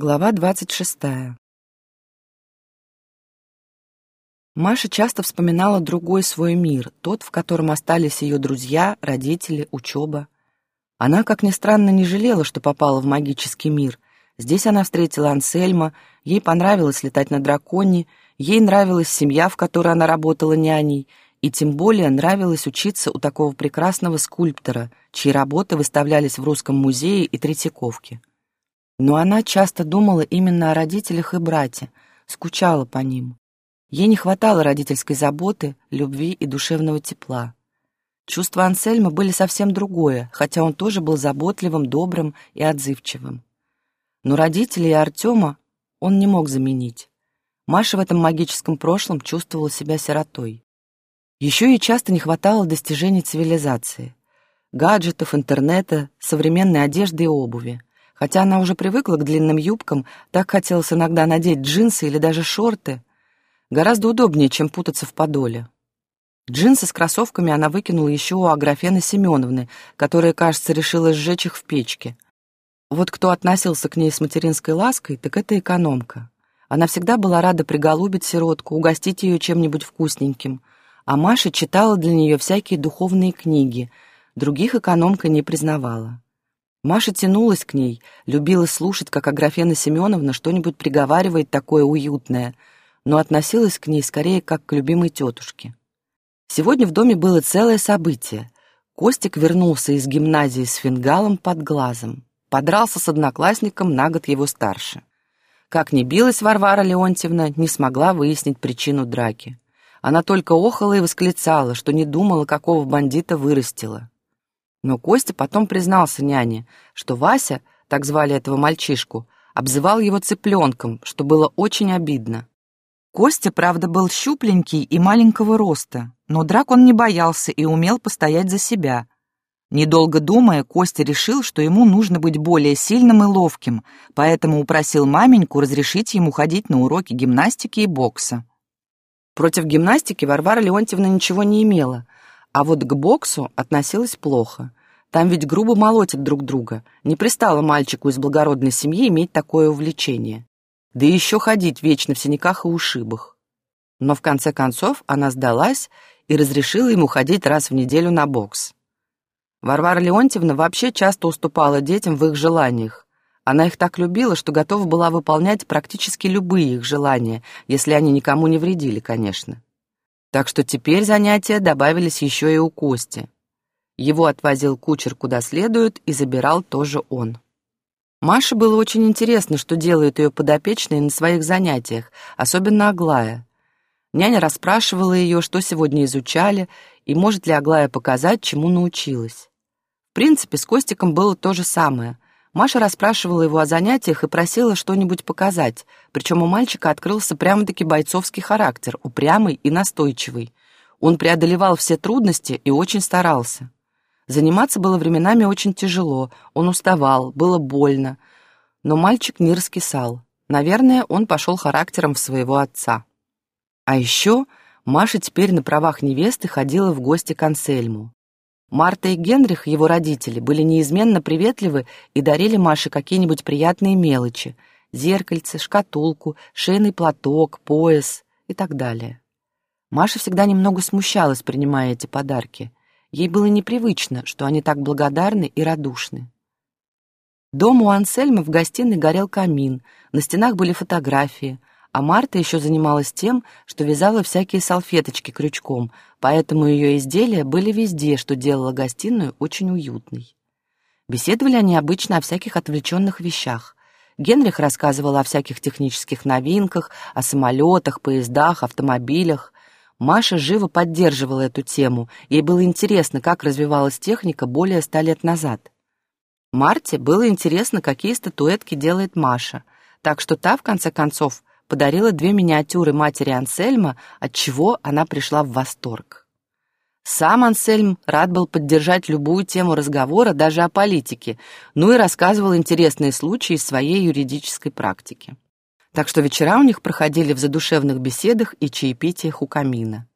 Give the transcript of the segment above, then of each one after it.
Глава двадцать шестая. Маша часто вспоминала другой свой мир, тот, в котором остались ее друзья, родители, учеба. Она, как ни странно, не жалела, что попала в магический мир. Здесь она встретила Ансельма, ей понравилось летать на драконе, ей нравилась семья, в которой она работала няней, и тем более нравилось учиться у такого прекрасного скульптора, чьи работы выставлялись в Русском музее и Третьяковке. Но она часто думала именно о родителях и брате, скучала по ним. Ей не хватало родительской заботы, любви и душевного тепла. Чувства Ансельма были совсем другое, хотя он тоже был заботливым, добрым и отзывчивым. Но родителей Артема он не мог заменить. Маша в этом магическом прошлом чувствовала себя сиротой. Еще ей часто не хватало достижений цивилизации. Гаджетов, интернета, современной одежды и обуви. Хотя она уже привыкла к длинным юбкам, так хотелось иногда надеть джинсы или даже шорты. Гораздо удобнее, чем путаться в подоле. Джинсы с кроссовками она выкинула еще у Аграфены Семеновны, которая, кажется, решила сжечь их в печке. Вот кто относился к ней с материнской лаской, так это экономка. Она всегда была рада приголубить сиротку, угостить ее чем-нибудь вкусненьким. А Маша читала для нее всякие духовные книги. Других экономка не признавала. Маша тянулась к ней, любила слушать, как Аграфена Семеновна что-нибудь приговаривает такое уютное, но относилась к ней скорее как к любимой тетушке. Сегодня в доме было целое событие. Костик вернулся из гимназии с фингалом под глазом. Подрался с одноклассником на год его старше. Как ни билась Варвара Леонтьевна, не смогла выяснить причину драки. Она только охала и восклицала, что не думала, какого бандита вырастила. Но Костя потом признался няне, что Вася, так звали этого мальчишку, обзывал его цыпленком, что было очень обидно. Костя, правда, был щупленький и маленького роста, но драк он не боялся и умел постоять за себя. Недолго думая, Костя решил, что ему нужно быть более сильным и ловким, поэтому упросил маменьку разрешить ему ходить на уроки гимнастики и бокса. Против гимнастики Варвара Леонтьевна ничего не имела — а вот к боксу относилась плохо. Там ведь грубо молотят друг друга. Не пристало мальчику из благородной семьи иметь такое увлечение. Да еще ходить вечно в синяках и ушибах. Но в конце концов она сдалась и разрешила ему ходить раз в неделю на бокс. Варвара Леонтьевна вообще часто уступала детям в их желаниях. Она их так любила, что готова была выполнять практически любые их желания, если они никому не вредили, конечно. Так что теперь занятия добавились еще и у Кости. Его отвозил кучер куда следует и забирал тоже он. Маше было очень интересно, что делают ее подопечные на своих занятиях, особенно Аглая. Няня расспрашивала ее, что сегодня изучали, и может ли Аглая показать, чему научилась. В принципе, с Костиком было то же самое — Маша расспрашивала его о занятиях и просила что-нибудь показать, причем у мальчика открылся прямо-таки бойцовский характер, упрямый и настойчивый. Он преодолевал все трудности и очень старался. Заниматься было временами очень тяжело, он уставал, было больно, но мальчик не раскисал. Наверное, он пошел характером в своего отца. А еще Маша теперь на правах невесты ходила в гости к Ансельму. Марта и Генрих, его родители, были неизменно приветливы и дарили Маше какие-нибудь приятные мелочи — зеркальце, шкатулку, шейный платок, пояс и так далее. Маша всегда немного смущалась, принимая эти подарки. Ей было непривычно, что они так благодарны и радушны. Дома у Ансельма в гостиной горел камин, на стенах были фотографии, а Марта еще занималась тем, что вязала всякие салфеточки крючком, поэтому ее изделия были везде, что делало гостиную очень уютной. Беседовали они обычно о всяких отвлеченных вещах. Генрих рассказывал о всяких технических новинках, о самолетах, поездах, автомобилях. Маша живо поддерживала эту тему, ей было интересно, как развивалась техника более ста лет назад. Марте было интересно, какие статуэтки делает Маша, так что та, в конце концов, подарила две миниатюры матери Ансельма, от чего она пришла в восторг. Сам Ансельм рад был поддержать любую тему разговора, даже о политике, ну и рассказывал интересные случаи из своей юридической практики. Так что вечера у них проходили в задушевных беседах и чаепитиях у камина.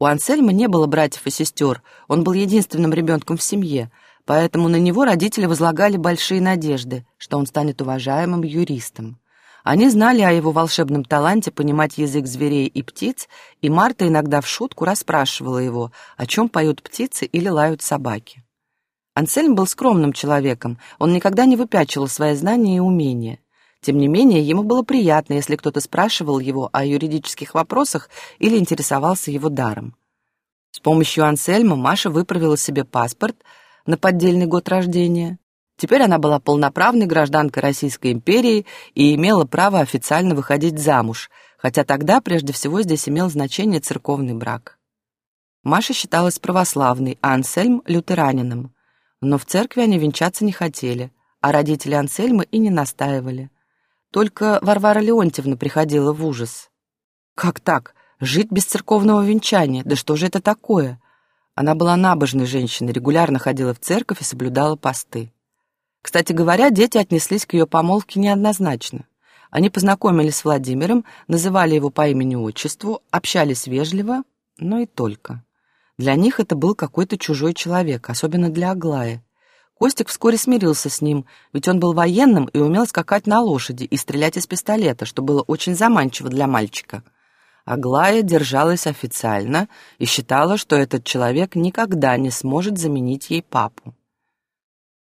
У Ансельма не было братьев и сестер, он был единственным ребенком в семье, поэтому на него родители возлагали большие надежды, что он станет уважаемым юристом. Они знали о его волшебном таланте понимать язык зверей и птиц, и Марта иногда в шутку расспрашивала его, о чем поют птицы или лают собаки. Ансельм был скромным человеком, он никогда не выпячивал свои знания и умения. Тем не менее, ему было приятно, если кто-то спрашивал его о юридических вопросах или интересовался его даром. С помощью Ансельма Маша выправила себе паспорт на поддельный год рождения. Теперь она была полноправной гражданкой Российской империи и имела право официально выходить замуж, хотя тогда прежде всего здесь имел значение церковный брак. Маша считалась православной, а Ансельм — лютеранином. Но в церкви они венчаться не хотели, а родители Ансельма и не настаивали. Только Варвара Леонтьевна приходила в ужас. «Как так? Жить без церковного венчания? Да что же это такое?» Она была набожной женщиной, регулярно ходила в церковь и соблюдала посты. Кстати говоря, дети отнеслись к ее помолвке неоднозначно. Они познакомились с Владимиром, называли его по имени-отчеству, общались вежливо, но и только. Для них это был какой-то чужой человек, особенно для Аглаи. Костик вскоре смирился с ним, ведь он был военным и умел скакать на лошади и стрелять из пистолета, что было очень заманчиво для мальчика. Аглая держалась официально и считала, что этот человек никогда не сможет заменить ей папу.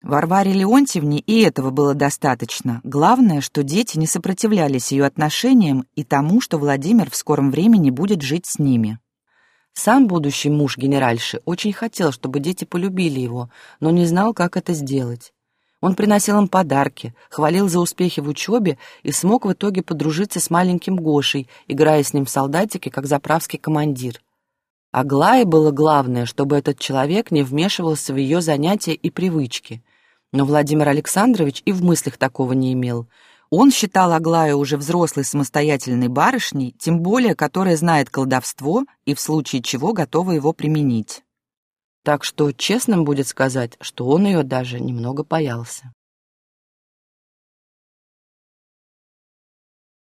Варваре Леонтьевне и этого было достаточно. Главное, что дети не сопротивлялись ее отношениям и тому, что Владимир в скором времени будет жить с ними. Сам будущий муж генеральши очень хотел, чтобы дети полюбили его, но не знал, как это сделать. Он приносил им подарки, хвалил за успехи в учебе и смог в итоге подружиться с маленьким Гошей, играя с ним в солдатики, как заправский командир. Аглае было главное, чтобы этот человек не вмешивался в ее занятия и привычки. Но Владимир Александрович и в мыслях такого не имел — он считал Аглаю уже взрослой самостоятельной барышней, тем более которая знает колдовство и в случае чего готова его применить. Так что честным будет сказать, что он ее даже немного боялся.